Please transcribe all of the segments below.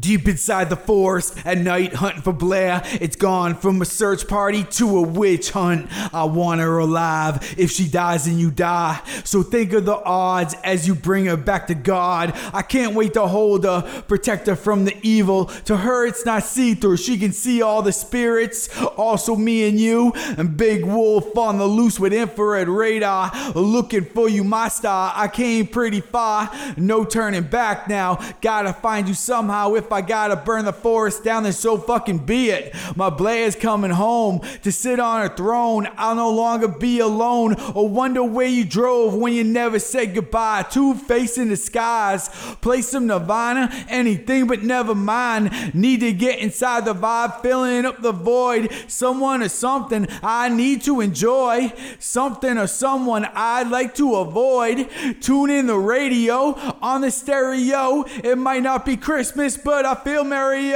Deep inside the forest at night hunting for Blair. It's gone from a search party to a witch hunt. I want her alive. If she dies, then you die. So think of the odds as you bring her back to God. I can't wait to hold her, protect her from the evil. To her, it's not see through. She can see all the spirits. Also, me and you. And Big Wolf on the loose with infrared radar. Looking for you, my star. I came pretty far. No turning back now. Gotta find you somehow if I gotta burn the forest down, then so fucking be it. My Blair's coming home to sit on her throne. I'll no longer be alone or wonder where you drove when you never said goodbye. Two facing the skies, play some Nirvana, anything but never mind. Need to get inside the vibe, filling up the void. Someone or something I need to enjoy, something or someone I'd like to avoid. Tune in the radio on the stereo. It might not be Christmas, but I feel merry,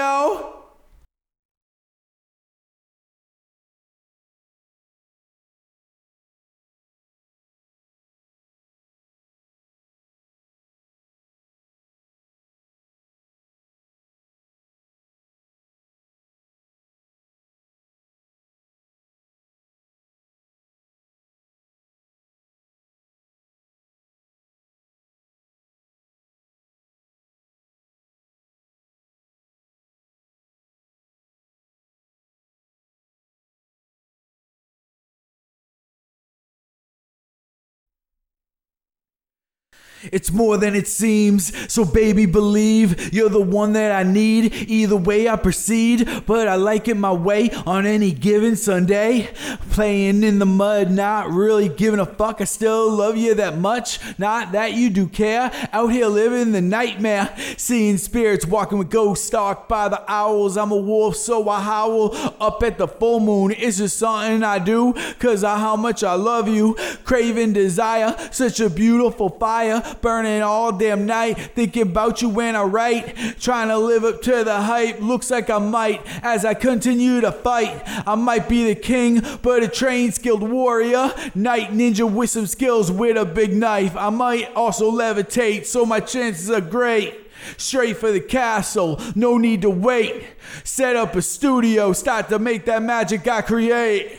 It's more than it seems, so baby, believe you're the one that I need. Either way, I proceed, but I like it my way on any given Sunday. Playing in the mud, not really giving a fuck. I still love you that much, not that you do care. Out here living the nightmare, seeing spirits walking with ghosts, stalked by the owls. I'm a wolf, so I howl up at the full moon. It's just something I do, cause of how much I love you. Craving desire, such a beautiful fire burning all damn night, thinking about you when I write, trying to live up to the hype. Looks like I might as I continue to fight. I might be the king, but a trained, skilled warrior, night ninja with some skills with a big knife. I might also levitate, so my chances are great. Straight for the castle, no need to wait. Set up a studio, start to make that magic I create.